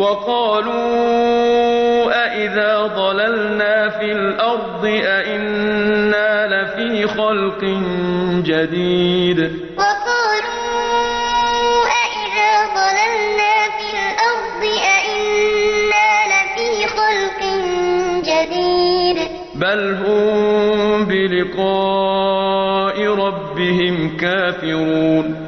وَقَالُوا أَإِذَا ضَلَلْنَا فِي الْأَرْضِ أَإِنَّا لَفِي خَلْقٍ جَدِيدٍ وَقَالُوا أَإِذَا ضَلَلْنَا فِي الْأَرْضِ أَإِنَّا لَفِي خَلْقٍ جَدِيدٍ ۚ بَلْ هُم بِلِقَاءِ رَبِّهِمْ كَافِرُونَ